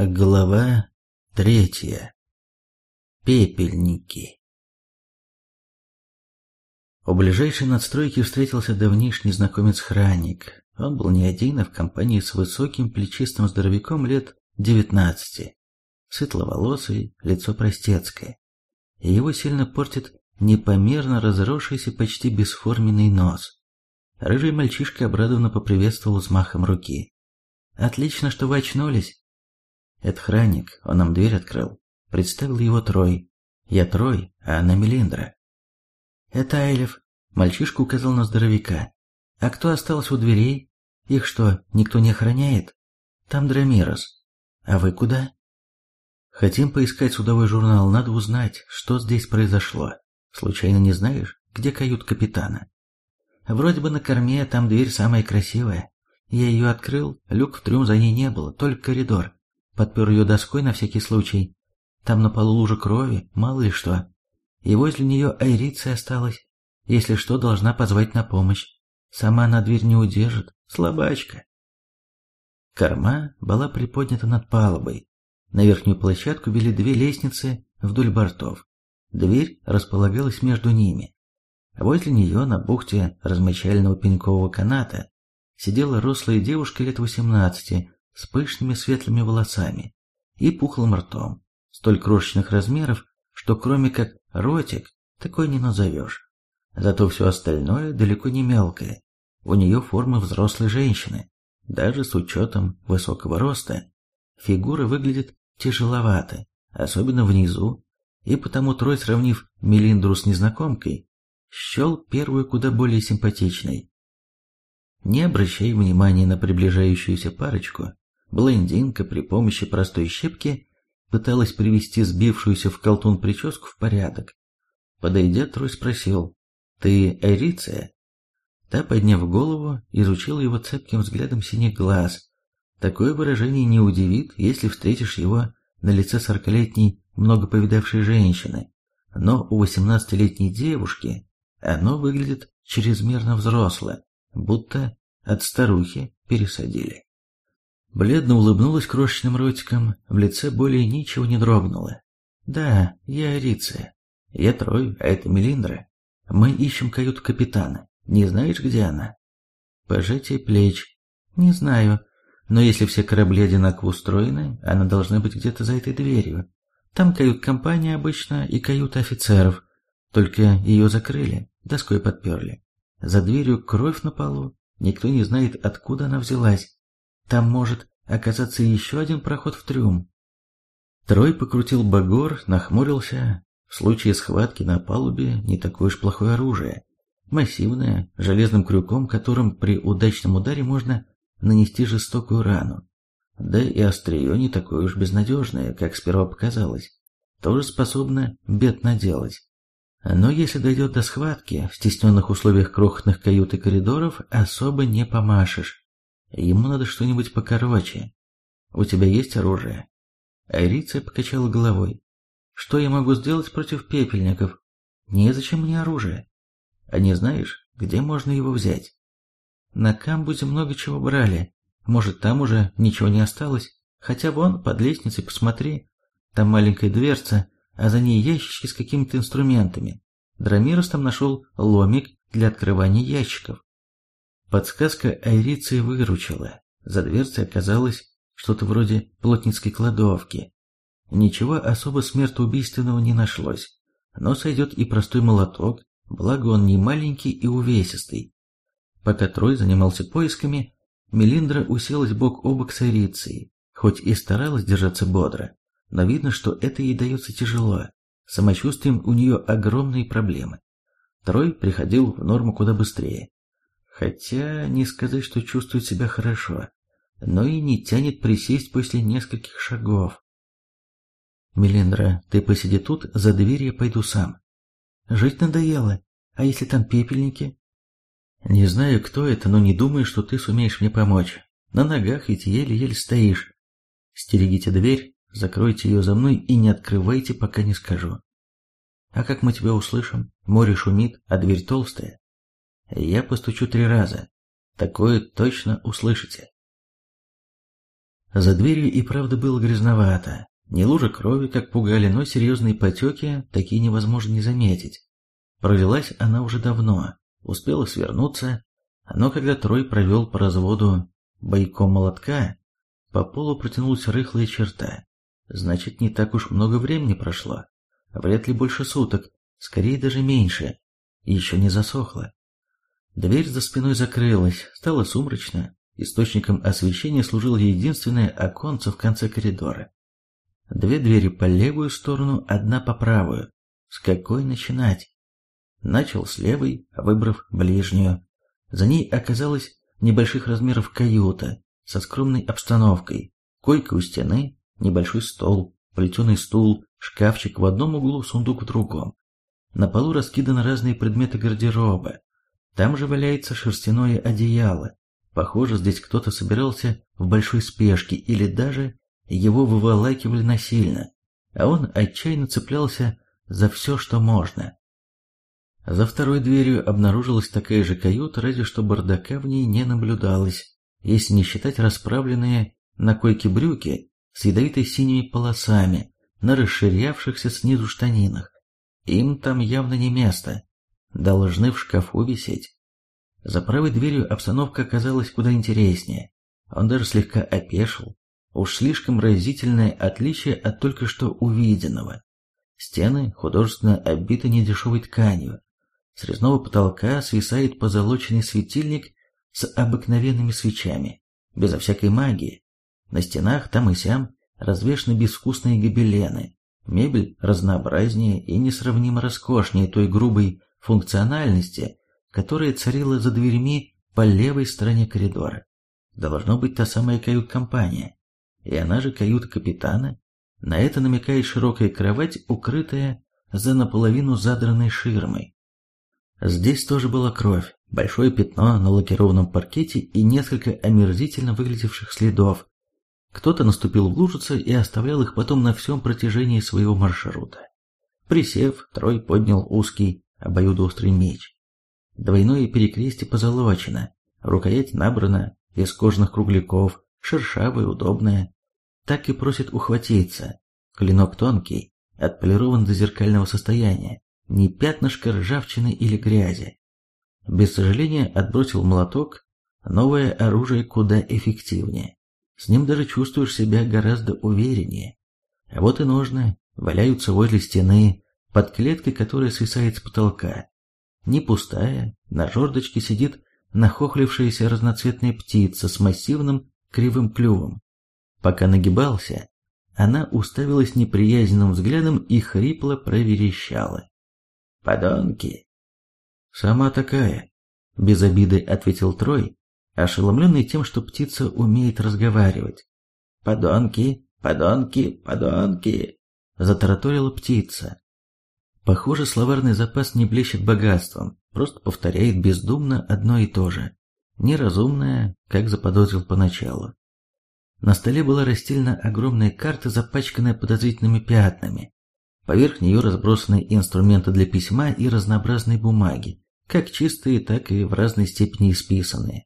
Глава третья. Пепельники. У ближайшей надстройки встретился давнишний знакомец-хранник. Он был не один, а в компании с высоким плечистым здоровяком лет девятнадцати. Светловолосый, лицо простецкое. И его сильно портит непомерно разросшийся почти бесформенный нос. Рыжий мальчишка обрадованно поприветствовал взмахом руки. «Отлично, что вы очнулись. Это хранник, он нам дверь открыл. Представил его Трой. Я Трой, а она Мелиндра. Это Айлев. Мальчишка указал на здоровяка. А кто остался у дверей? Их что, никто не охраняет? Там Драмирос. А вы куда? Хотим поискать судовой журнал, надо узнать, что здесь произошло. Случайно не знаешь, где кают капитана? Вроде бы на корме, там дверь самая красивая. Я ее открыл, люк в трюм за ней не было, только коридор. Подпер ее доской на всякий случай. Там на полу лужа крови, мало ли что. И возле нее Айриция осталась. Если что, должна позвать на помощь. Сама она дверь не удержит, слабачка. Корма была приподнята над палубой. На верхнюю площадку вели две лестницы вдоль бортов. Дверь располагалась между ними. Возле нее на бухте размочального пенькового каната сидела рослая девушка лет восемнадцати с пышными светлыми волосами и пухлым ртом, столь крошечных размеров, что кроме как ротик, такой не назовешь. Зато все остальное далеко не мелкое. У нее формы взрослой женщины. Даже с учетом высокого роста, фигура выглядит тяжеловато, особенно внизу, и потому Трой, сравнив Мелиндру с незнакомкой, счел первую куда более симпатичной. Не обращая внимания на приближающуюся парочку, Блондинка при помощи простой щепки пыталась привести сбившуюся в колтун прическу в порядок. Подойдя, Трой спросил, «Ты Эриция?» Та, подняв голову, изучила его цепким взглядом синих глаз. Такое выражение не удивит, если встретишь его на лице сорокалетней, много повидавшей женщины. Но у восемнадцатилетней девушки оно выглядит чрезмерно взросло, будто от старухи пересадили. Бледно улыбнулась крошечным ротиком, в лице более ничего не дрогнуло. «Да, я Ариция. Я Трой, а это Мелиндра. Мы ищем каюту капитана. Не знаешь, где она?» Пожатие плеч. «Не знаю, но если все корабли одинаково устроены, она должна быть где-то за этой дверью. Там кают-компания обычно и каюта офицеров. Только ее закрыли, доской подперли. За дверью кровь на полу. Никто не знает, откуда она взялась. Там может оказаться еще один проход в трюм. Трой покрутил багор, нахмурился. В случае схватки на палубе не такое уж плохое оружие. Массивное, железным крюком, которым при удачном ударе можно нанести жестокую рану. Да и острие не такое уж безнадежное, как сперва показалось. Тоже способно бед наделать. Но если дойдет до схватки, в стесненных условиях крохотных кают и коридоров особо не помашешь. Ему надо что-нибудь покороче. У тебя есть оружие?» Айриция покачала головой. «Что я могу сделать против пепельников? Незачем мне оружие. А не знаешь, где можно его взять?» «На камбузе много чего брали. Может, там уже ничего не осталось? Хотя вон, под лестницей посмотри. Там маленькая дверца, а за ней ящички с какими-то инструментами. Драмирос там нашел ломик для открывания ящиков. Подсказка Айриции выручила. За дверцей оказалось что-то вроде плотницкой кладовки. Ничего особо смертоубийственного не нашлось, но сойдет и простой молоток, благо он не маленький и увесистый. Пока Трой занимался поисками, Мелиндра уселась бок о бок с Айрицией, хоть и старалась держаться бодро, но видно, что это ей дается тяжело. Самочувствием у нее огромные проблемы. Трой приходил в норму куда быстрее, Хотя не сказать, что чувствует себя хорошо, но и не тянет присесть после нескольких шагов. «Мелиндра, ты посиди тут, за дверь я пойду сам. Жить надоело, а если там пепельники?» «Не знаю, кто это, но не думаю, что ты сумеешь мне помочь. На ногах ведь еле-еле стоишь. Стерегите дверь, закройте ее за мной и не открывайте, пока не скажу. А как мы тебя услышим? Море шумит, а дверь толстая. Я постучу три раза. Такое точно услышите. За дверью и правда было грязновато. Не лужа крови, как пугали, но серьезные потеки такие невозможно не заметить. Пролилась она уже давно, успела свернуться, но когда Трой провел по разводу бойком молотка, по полу протянулась рыхлая черта. Значит, не так уж много времени прошло. Вряд ли больше суток, скорее даже меньше. Еще не засохло. Дверь за спиной закрылась, стало сумрачно. Источником освещения служило единственное оконце в конце коридора. Две двери по левую сторону, одна по правую. С какой начинать? Начал с левой, выбрав ближнюю. За ней оказалась небольших размеров каюта со скромной обстановкой. Койка у стены, небольшой стол, плетеный стул, шкафчик в одном углу, сундук в другом. На полу раскиданы разные предметы гардероба. Там же валяется шерстяное одеяло. Похоже, здесь кто-то собирался в большой спешке или даже его выволакивали насильно, а он отчаянно цеплялся за все, что можно. За второй дверью обнаружилась такая же каюта, разве что бардака в ней не наблюдалось, если не считать расправленные на койке брюки с ядовитой синими полосами на расширявшихся снизу штанинах. Им там явно не место, должны в шкафу висеть. За правой дверью обстановка оказалась куда интереснее. Он даже слегка опешил. Уж слишком разительное отличие от только что увиденного. Стены художественно обиты недешевой тканью, с резного потолка свисает позолоченный светильник с обыкновенными свечами, безо всякой магии. На стенах там и сям развешаны безвкусные гобелены, мебель разнообразнее и несравнимо роскошнее той грубой функциональности, которая царила за дверьми по левой стороне коридора. Должно быть та самая кают-компания, и она же каюта капитана. На это намекает широкая кровать, укрытая за наполовину задранной ширмой. Здесь тоже была кровь, большое пятно на лакированном паркете и несколько омерзительно выглядевших следов. Кто-то наступил в лужицы и оставлял их потом на всем протяжении своего маршрута. Присев, Трой поднял узкий обоюдоострый меч. Двойное перекрестие позолочено, рукоять набрана из кожных кругляков, шершавая, удобная. Так и просит ухватиться. Клинок тонкий, отполирован до зеркального состояния, ни пятнышка ржавчины или грязи. Без сожаления отбросил молоток, новое оружие куда эффективнее. С ним даже чувствуешь себя гораздо увереннее. А вот и ножны валяются возле стены, под клеткой, которая свисает с потолка. Не пустая, на жердочке сидит нахохлившаяся разноцветная птица с массивным кривым клювом. Пока нагибался, она уставилась неприязненным взглядом и хрипло проверещала. Подонки. Сама такая, без обиды ответил Трой, ошеломленный тем, что птица умеет разговаривать. Подонки, подонки, подонки, затараторила птица. Похоже, словарный запас не блещет богатством, просто повторяет бездумно одно и то же. Неразумное, как заподозрил поначалу. На столе была расстелена огромная карта, запачканная подозрительными пятнами. Поверх нее разбросаны инструменты для письма и разнообразные бумаги, как чистые, так и в разной степени исписанные.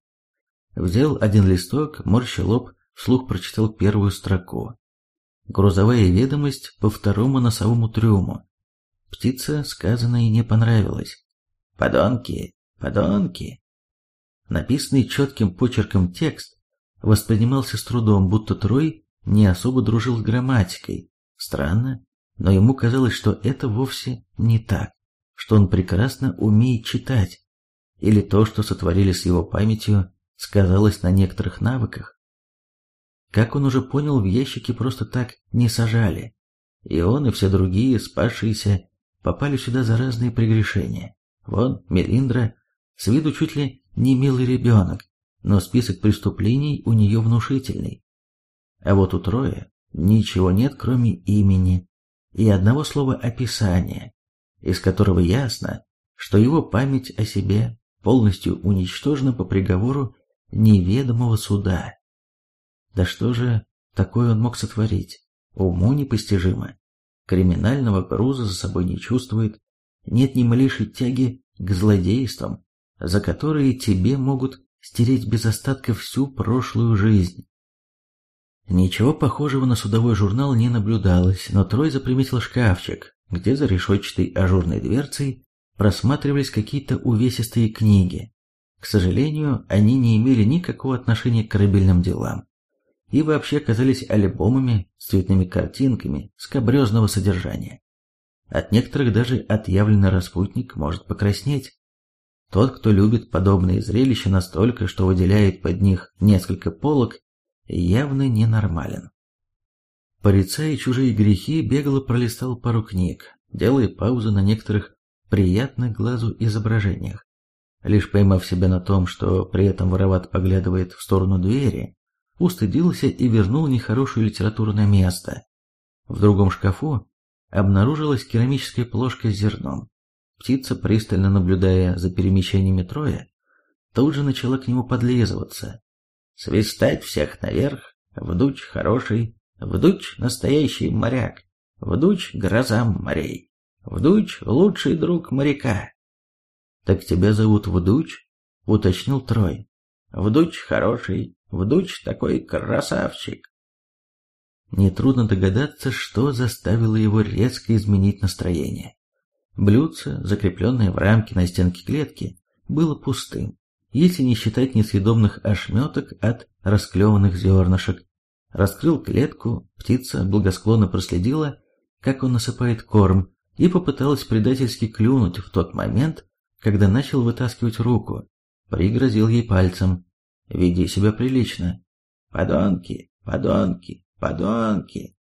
Взял один листок, морщил лоб, вслух прочитал первую строку. Грузовая ведомость по второму носовому трюму. Птица сказанное не понравилась. «Подонки! Подонки!» Написанный четким почерком текст воспринимался с трудом, будто Трой не особо дружил с грамматикой. Странно, но ему казалось, что это вовсе не так, что он прекрасно умеет читать, или то, что сотворили с его памятью, сказалось на некоторых навыках. Как он уже понял, в ящике просто так не сажали, и он и все другие, спасшиеся, попали сюда за разные прегрешения. Вон, Мелиндра, с виду чуть ли не милый ребенок, но список преступлений у нее внушительный. А вот у Троя ничего нет, кроме имени, и одного слова описания, из которого ясно, что его память о себе полностью уничтожена по приговору неведомого суда. Да что же такое он мог сотворить? Уму непостижимо. Криминального груза за собой не чувствует, нет ни малейшей тяги к злодействам, за которые тебе могут стереть без остатка всю прошлую жизнь. Ничего похожего на судовой журнал не наблюдалось, но Трой заприметил шкафчик, где за решетчатой ажурной дверцей просматривались какие-то увесистые книги. К сожалению, они не имели никакого отношения к корабельным делам и вообще казались альбомами с цветными картинками скабрезного содержания. От некоторых даже отъявленный распутник может покраснеть. Тот, кто любит подобные зрелища настолько, что выделяет под них несколько полок, явно ненормален. Порицая чужие грехи, бегло пролистал пару книг, делая паузы на некоторых приятных глазу изображениях. Лишь поймав себя на том, что при этом вороват поглядывает в сторону двери, устыдился и вернул нехорошую литературу на место. В другом шкафу обнаружилась керамическая плошка с зерном. Птица, пристально наблюдая за перемещениями Троя, тут же начала к нему подлизываться. Свистать всех наверх, вдуч хороший, вдуч настоящий моряк, вдуч грозам морей, вдуч лучший друг моряка. «Так тебя зовут Вдуч?» — уточнил Трой. «Вдуч хороший, Вдуч такой красавчик. Нетрудно догадаться, что заставило его резко изменить настроение. Блюдце, закрепленное в рамке на стенке клетки, было пустым, если не считать несъедобных ошметок от расклеванных зернышек. Раскрыл клетку, птица благосклонно проследила, как он насыпает корм, и попыталась предательски клюнуть в тот момент, когда начал вытаскивать руку. Пригрозил ей пальцем. Веди себя прилично. Подонки, подонки, подонки.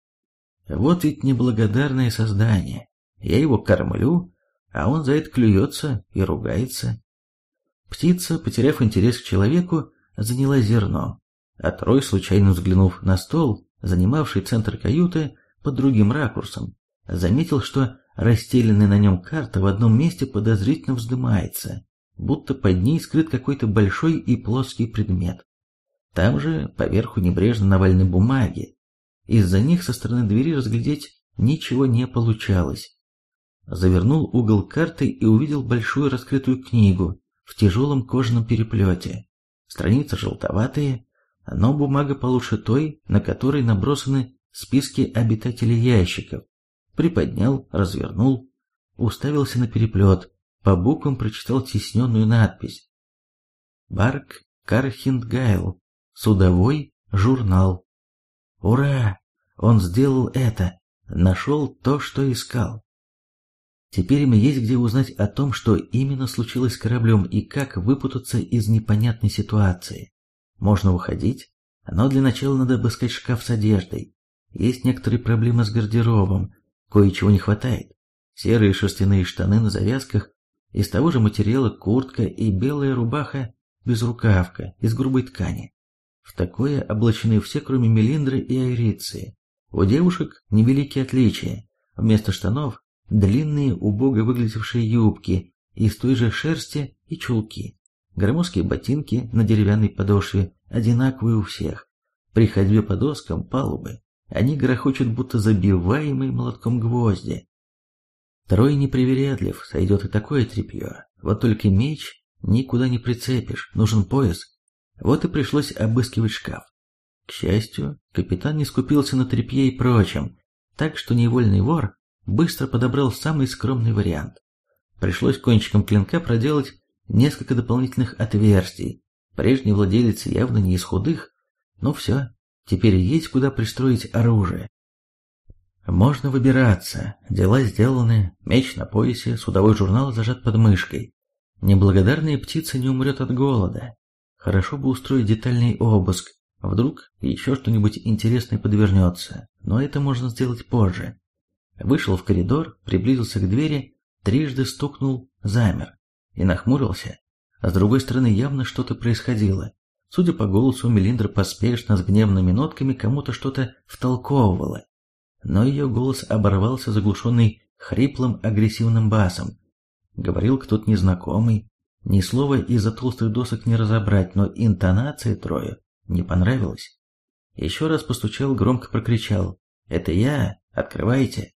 Вот ведь неблагодарное создание. Я его кормлю, а он за это клюется и ругается. Птица, потеряв интерес к человеку, заняла зерно, а Трой, случайно взглянув на стол, занимавший центр каюты под другим ракурсом, заметил, что расстеленная на нем карта в одном месте подозрительно вздымается будто под ней скрыт какой-то большой и плоский предмет. Там же поверху небрежно навалены бумаги. Из-за них со стороны двери разглядеть ничего не получалось. Завернул угол карты и увидел большую раскрытую книгу в тяжелом кожаном переплете. Страницы желтоватые, но бумага получше той, на которой набросаны списки обитателей ящиков. Приподнял, развернул, уставился на переплет, по буквам прочитал тесненную надпись. Барк Кархиндгайл. Судовой журнал. Ура! Он сделал это. Нашел то, что искал. Теперь им есть где узнать о том, что именно случилось с кораблем и как выпутаться из непонятной ситуации. Можно уходить, но для начала надо обыскать шкаф с одеждой. Есть некоторые проблемы с гардеробом, кое-чего не хватает. Серые шерстяные штаны на завязках из того же материала куртка и белая рубаха без рукавка из грубой ткани. В такое облачены все, кроме Мелиндры и Айриции. У девушек невеликие отличия. Вместо штанов длинные, убого выглядевшие юбки из той же шерсти и чулки. Громоздкие ботинки на деревянной подошве одинаковые у всех. При ходьбе по доскам палубы они грохочут, будто забиваемые молотком гвозди. Трой непривередлив, сойдет и такое тряпье. Вот только меч никуда не прицепишь, нужен пояс. Вот и пришлось обыскивать шкаф. К счастью, капитан не скупился на тряпье и прочем, так что невольный вор быстро подобрал самый скромный вариант. Пришлось кончиком клинка проделать несколько дополнительных отверстий. Прежний владелец явно не из худых, но все, теперь есть куда пристроить оружие. Можно выбираться, дела сделаны, меч на поясе, судовой журнал зажат под мышкой. Неблагодарная птица не умрет от голода. Хорошо бы устроить детальный обыск, вдруг еще что-нибудь интересное подвернется, но это можно сделать позже. Вышел в коридор, приблизился к двери, трижды стукнул, замер и нахмурился. А с другой стороны явно что-то происходило. Судя по голосу, Мелиндра поспешно с гневными нотками кому-то что-то втолковывала но ее голос оборвался заглушенный хриплым агрессивным басом. Говорил кто-то незнакомый, ни слова из-за толстых досок не разобрать, но интонация Трою не понравилась. Еще раз постучал, громко прокричал «Это я! Открывайте!»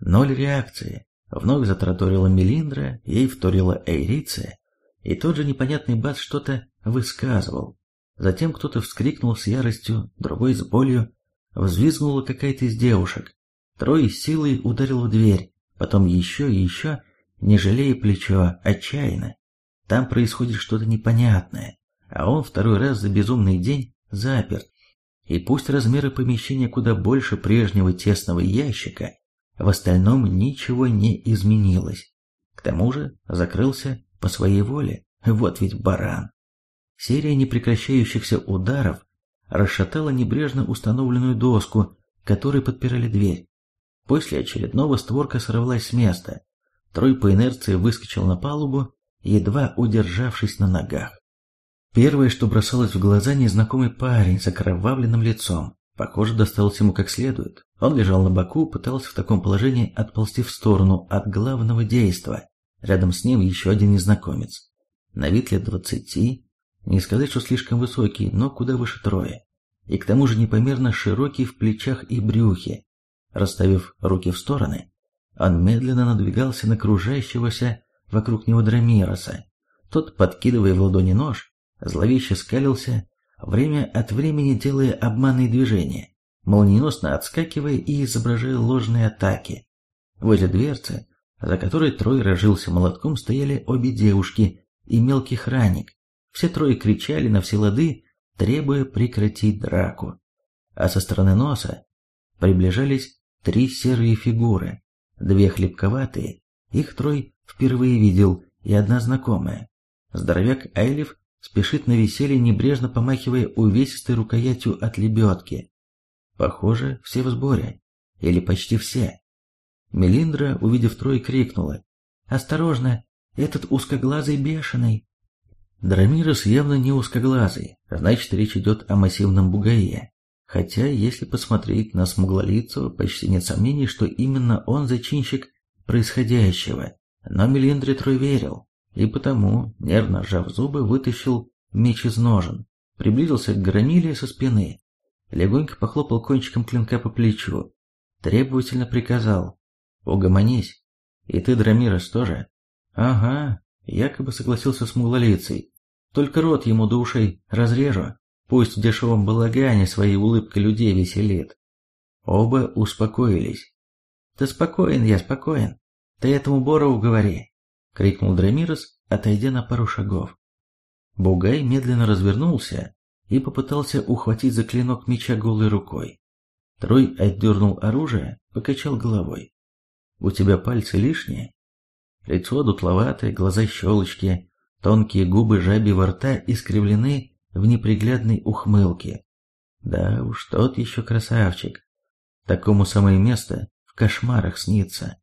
Ноль реакции. Вновь затраторила Мелиндра, ей вторила Эйриция, и тот же непонятный бас что-то высказывал. Затем кто-то вскрикнул с яростью, другой с болью, взвизгнула какая-то из девушек. Трой силой ударил в дверь, потом еще и еще, не жалея плечо, отчаянно. Там происходит что-то непонятное, а он второй раз за безумный день заперт. И пусть размеры помещения куда больше прежнего тесного ящика, в остальном ничего не изменилось. К тому же закрылся по своей воле, вот ведь баран. Серия непрекращающихся ударов расшатала небрежно установленную доску, которой подпирали дверь. После очередного створка сорвалась с места. Трой по инерции выскочил на палубу, едва удержавшись на ногах. Первое, что бросалось в глаза, незнакомый парень с окровавленным лицом. Похоже, досталось ему как следует. Он лежал на боку, пытался в таком положении отползти в сторону от главного действа. Рядом с ним еще один незнакомец. На вид лет двадцати, не сказать, что слишком высокий, но куда выше Троя. И к тому же непомерно широкий в плечах и брюхе. Расставив руки в стороны, он медленно надвигался на кружащегося вокруг него Драмироса. Тот, подкидывая в ладони нож, зловеще скалился, время от времени делая обманные движения, молниеносно отскакивая и изображая ложные атаки. Возле дверцы, за которой Трой рожился молотком, стояли обе девушки и мелкий храник. Все трое кричали на все лады, требуя прекратить драку. А со стороны носа приближались три серые фигуры, две хлебковатые, их Трой впервые видел, и одна знакомая. Здоровяк Айлев спешит на веселье, небрежно помахивая увесистой рукоятью от лебедки. Похоже, все в сборе. Или почти все. Мелиндра, увидев Трой, крикнула. «Осторожно! Этот узкоглазый бешеный!» Драмирос явно не узкоглазый, значит речь идет о массивном бугае. Хотя, если посмотреть на смуглолицего, почти нет сомнений, что именно он зачинщик происходящего. Но Мелиндре Трой верил, и потому, нервно сжав зубы, вытащил меч из ножен, приблизился к громиле со спины, легонько похлопал кончиком клинка по плечу, требовательно приказал «Угомонись, и ты, Драмирос, тоже?» «Ага», якобы согласился с муглолицей, только рот ему душей разрежу, пусть в дешевом балагане своей улыбкой людей веселит. Оба успокоились. «Да спокоен я, спокоен. Ты этому Борову говори!» — крикнул Драмирос, отойдя на пару шагов. Бугай медленно развернулся и попытался ухватить за клинок меча голой рукой. Трой отдернул оружие, покачал головой. «У тебя пальцы лишние?» Лицо дутловатое, глаза щелочки, Тонкие губы жабьего рта искривлены в неприглядной ухмылке. Да уж, тот еще красавчик. Такому самое место в кошмарах снится.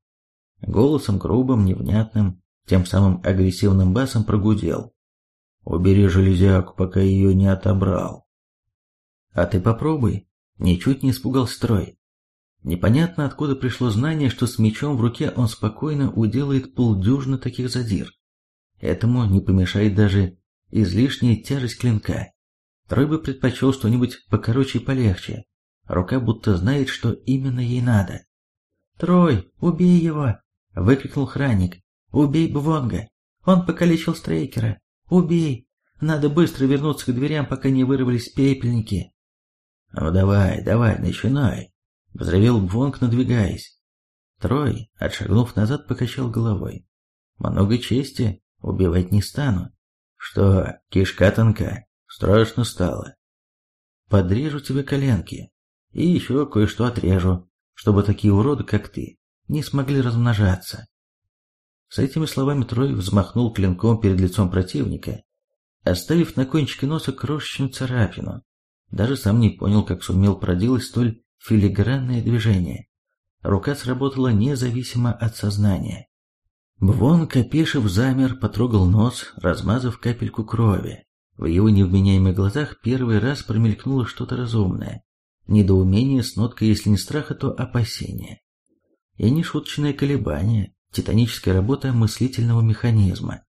Голосом грубым, невнятным, тем самым агрессивным басом прогудел. «Убери железяку, пока ее не отобрал». «А ты попробуй», ничуть не испугал строй. Непонятно, откуда пришло знание, что с мечом в руке он спокойно уделает полдюжины таких задир. Этому не помешает даже излишняя тяжесть клинка. Трой бы предпочел что-нибудь покороче и полегче. Рука будто знает, что именно ей надо. «Трой, убей его!» — выкрикнул храник. «Убей Бвонга! Он покалечил Стрейкера! Убей! Надо быстро вернуться к дверям, пока не вырвались пепельники!» «Ну давай, давай, начинай!» — взревел Бвонг, надвигаясь. Трой, отшагнув назад, покачал головой. «Много чести Убивать не стану. Что, кишка тонка? Страшно стало. Подрежу тебе коленки. И еще кое-что отрежу, чтобы такие уроды, как ты, не смогли размножаться. С этими словами Трой взмахнул клинком перед лицом противника, оставив на кончике носа крошечную царапину. Даже сам не понял, как сумел проделать столь филигранное движение. Рука сработала независимо от сознания. Бвон, опешив, замер, потрогал нос, размазав капельку крови. В его невменяемых глазах первый раз промелькнуло что-то разумное. Недоумение с ноткой, если не страха, то опасения. И не шуточное колебание, титаническая работа мыслительного механизма.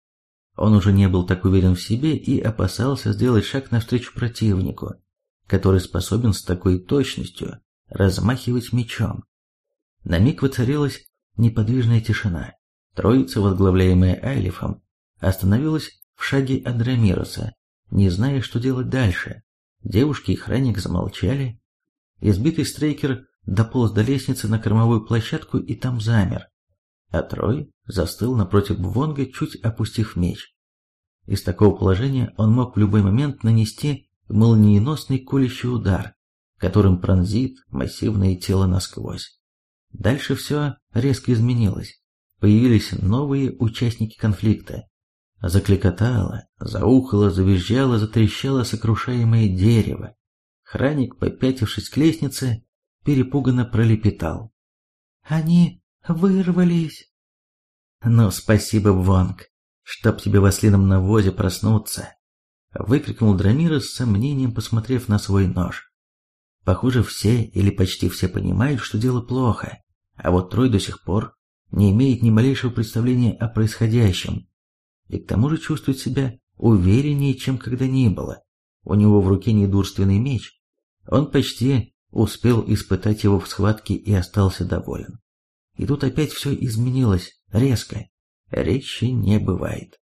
Он уже не был так уверен в себе и опасался сделать шаг навстречу противнику, который способен с такой точностью размахивать мечом. На миг воцарилась неподвижная тишина. Троица, возглавляемая Айлифом, остановилась в шаге от Драмироса, не зная, что делать дальше. Девушки и храник замолчали. избитый стрейкер дополз до лестницы на кормовую площадку и там замер. А Трой застыл напротив Вонга, чуть опустив меч. Из такого положения он мог в любой момент нанести молниеносный колющий удар, которым пронзит массивное тело насквозь. Дальше все резко изменилось. Появились новые участники конфликта. Закликотало, заухало, завизжало, затрещало сокрушаемое дерево. Храник, попятившись к лестнице, перепуганно пролепетал. «Они вырвались!» «Ну, спасибо, Вонг, чтоб тебе в ослином навозе проснуться!» Выкрикнул Драмира с сомнением, посмотрев на свой нож. Похоже, все или почти все понимают, что дело плохо, а вот Трой до сих пор не имеет ни малейшего представления о происходящем, и к тому же чувствует себя увереннее, чем когда ни было. У него в руке недурственный меч. Он почти успел испытать его в схватке и остался доволен. И тут опять все изменилось, резко. Речи не бывает.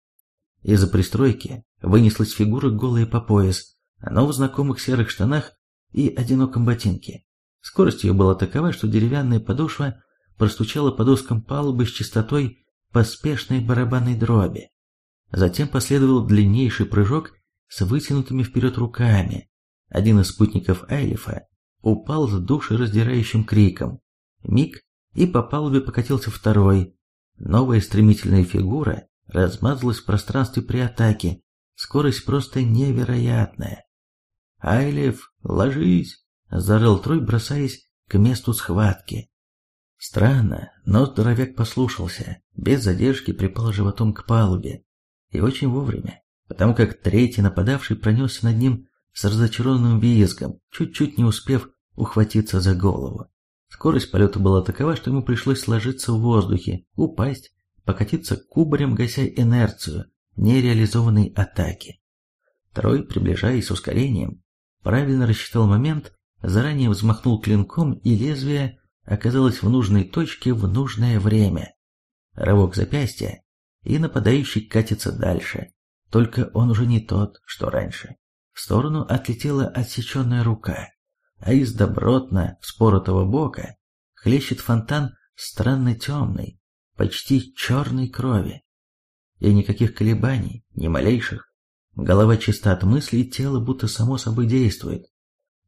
Из-за пристройки вынеслась фигура голая по пояс, но в знакомых серых штанах и одиноком ботинке. Скорость ее была такова, что деревянная подошва простучала по доскам палубы с частотой поспешной барабанной дроби. Затем последовал длиннейший прыжок с вытянутыми вперед руками. Один из спутников Айлифа упал с душераздирающим криком. Миг, и по палубе покатился второй. Новая стремительная фигура размазалась в пространстве при атаке. Скорость просто невероятная. «Айлиф, ложись!» – зарыл Трой, бросаясь к месту схватки. Странно, но здоровяк послушался, без задержки припал животом к палубе. И очень вовремя, потому как третий нападавший пронесся над ним с разочарованным визгом, чуть-чуть не успев ухватиться за голову. Скорость полета была такова, что ему пришлось сложиться в воздухе, упасть, покатиться кубарем, гася инерцию нереализованной атаки. Трой, приближаясь с ускорением, правильно рассчитал момент, заранее взмахнул клинком, и лезвие оказалось в нужной точке в нужное время. Рывок запястья, и нападающий катится дальше. Только он уже не тот, что раньше. В сторону отлетела отсеченная рука, а из добротно споротого бока хлещет фонтан странно темной, почти черной крови. И никаких колебаний, ни малейших. Голова чиста от мыслей, тело будто само собой действует.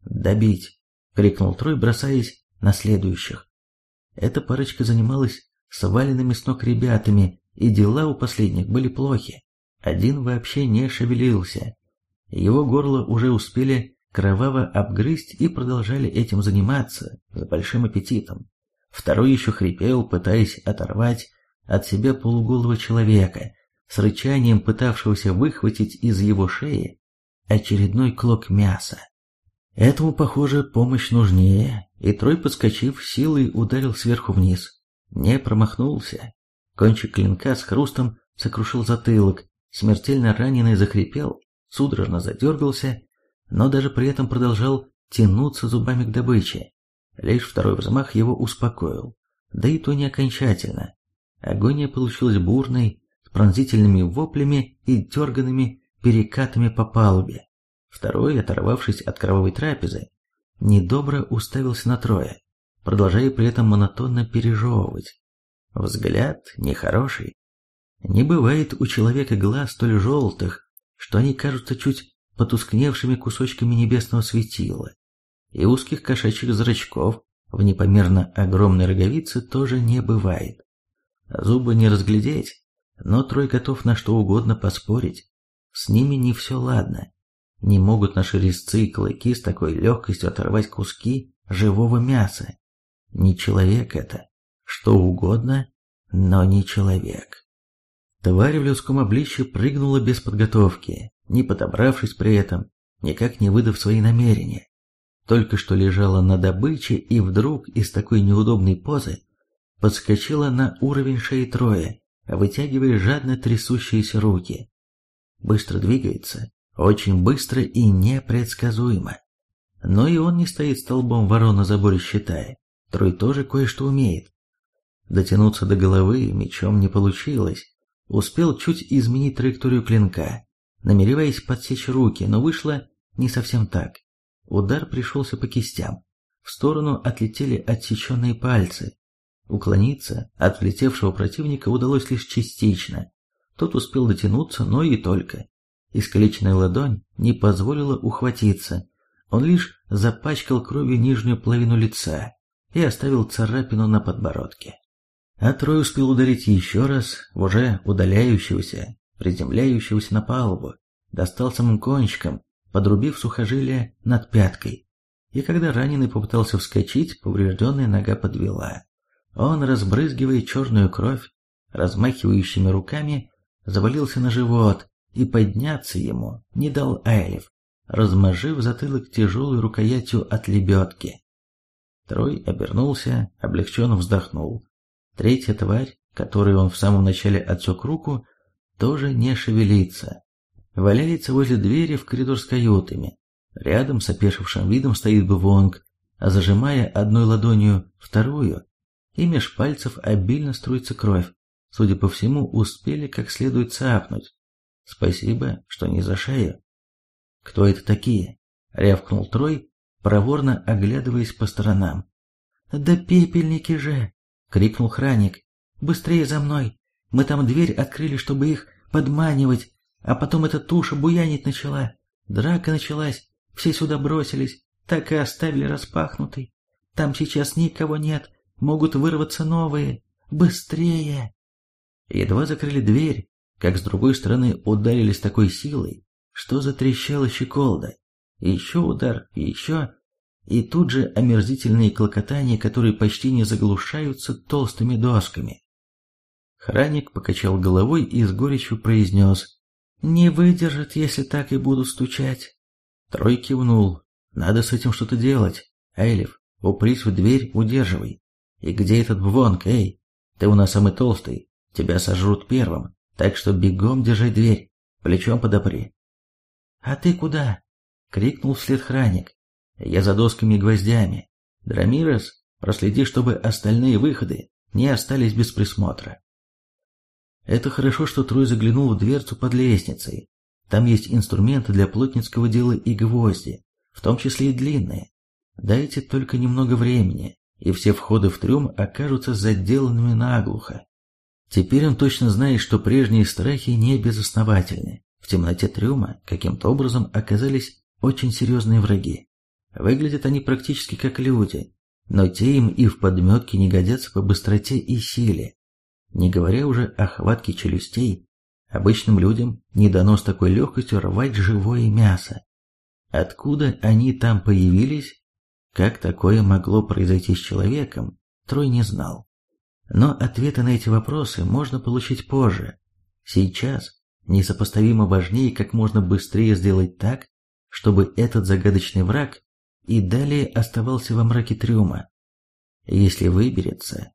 «Добить!» — крикнул Трой, бросаясь на следующих. Эта парочка занималась сваленными с ног ребятами, и дела у последних были плохи. Один вообще не шевелился. Его горло уже успели кроваво обгрызть и продолжали этим заниматься с большим аппетитом. Второй еще хрипел, пытаясь оторвать от себя полуголого человека, с рычанием пытавшегося выхватить из его шеи очередной клок мяса. Этому, похоже, помощь нужнее, и Трой, подскочив, силой ударил сверху вниз. Не промахнулся. Кончик клинка с хрустом сокрушил затылок, смертельно раненый захрипел, судорожно задергался, но даже при этом продолжал тянуться зубами к добыче. Лишь второй взмах его успокоил, да и то не окончательно. Агония получилась бурной, с пронзительными воплями и дерганными перекатами по палубе. Второй, оторвавшись от кровавой трапезы, недобро уставился на Троя, продолжая при этом монотонно пережевывать. Взгляд нехороший. Не бывает у человека глаз столь желтых, что они кажутся чуть потускневшими кусочками небесного светила, и узких кошачьих зрачков в непомерно огромной роговице тоже не бывает. Зубы не разглядеть, но Трой готов на что угодно поспорить. С ними не все ладно. Не могут наши резцы и клыки с такой легкостью оторвать куски живого мяса. Не человек это, что угодно, но не человек. Тварь в людском обличье прыгнула без подготовки, не подобравшись при этом, никак не выдав свои намерения. Только что лежала на добыче и вдруг из такой неудобной позы подскочила на уровень шеи Троя, вытягивая жадно трясущиеся руки. Быстро двигается, очень быстро и непредсказуемо. Но и он не стоит столбом ворона заборе считая. Трой тоже кое-что умеет. Дотянуться до головы мечом не получилось. Успел чуть изменить траекторию клинка, намереваясь подсечь руки, но вышло не совсем так. Удар пришелся по кистям. в сторону отлетели отсеченные пальцы. Уклониться от влетевшего противника удалось лишь частично. Тот успел дотянуться, но и только. Искалеченная ладонь не позволила ухватиться. Он лишь запачкал кровью нижнюю половину лица и оставил царапину на подбородке. А Трой успел ударить еще раз в уже удаляющегося, приземляющегося на палубу, достал самым кончиком, подрубив сухожилие над пяткой. И когда раненый попытался вскочить, поврежденная нога подвела. Он, разбрызгивая черную кровь, размахивающими руками, завалился на живот, и подняться ему не дал Айлев, размажив затылок тяжелой рукоятью от лебедки. Трой обернулся, облегченно вздохнул. Третья тварь, которой он в самом начале отсек руку, тоже не шевелится. Валяется возле двери в коридор с каютами. Рядом с опешившим видом стоит Бвонг, а зажимая одной ладонью вторую, и меж пальцев обильно струится кровь. Судя по всему, успели как следует цапнуть. Спасибо, что не за шею. Кто это такие? Рявкнул Трой, проворно оглядываясь по сторонам. Да пепельники же! Крикнул Храник. Быстрее за мной! Мы там дверь открыли, чтобы их подманивать, а потом эта туша буянить начала. Драка началась, все сюда бросились, так и оставили распахнутой. Там сейчас никого нет, могут вырваться новые. Быстрее! Едва закрыли дверь, как с другой стороны ударили с такой силой, что затрещала щеколда. Еще удар, еще, и тут же омерзительные клокотания, которые почти не заглушаются толстыми досками. Храник покачал головой и с горечью произнес «Не выдержит, если так и буду стучать». Трой кивнул. «Надо с этим что-то делать. Эйлиф, упрись в дверь, удерживай. И где этот Бвонг, эй? Ты у нас самый толстый, тебя сожрут первым, так что бегом держи дверь, плечом подопри». «А ты куда?» — крикнул вслед храник. «Я за досками и гвоздями. Драмирос, проследи, чтобы остальные выходы не остались без присмотра». Это хорошо, что Трой заглянул в дверцу под лестницей. Там есть инструменты для плотницкого дела и гвозди, в том числе и длинные. Дайте только немного времени, и все входы в трюм окажутся заделанными наглухо. Теперь он точно знает, что прежние страхи не безосновательны. В темноте трюма каким-то образом оказались очень серьезные враги. Выглядят они практически как люди, но те им и в подметке не годятся по быстроте и силе. Не говоря уже о хватке челюстей, обычным людям не дано с такой легкостью рвать живое мясо. Откуда они там появились, как такое могло произойти с человеком, Трой не знал. Но ответы на эти вопросы можно получить позже. Сейчас несопоставимо важнее как можно быстрее сделать так, чтобы этот загадочный враг и далее оставался во мраке трюма. Если выберется,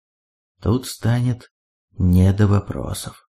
тут станет не до вопросов.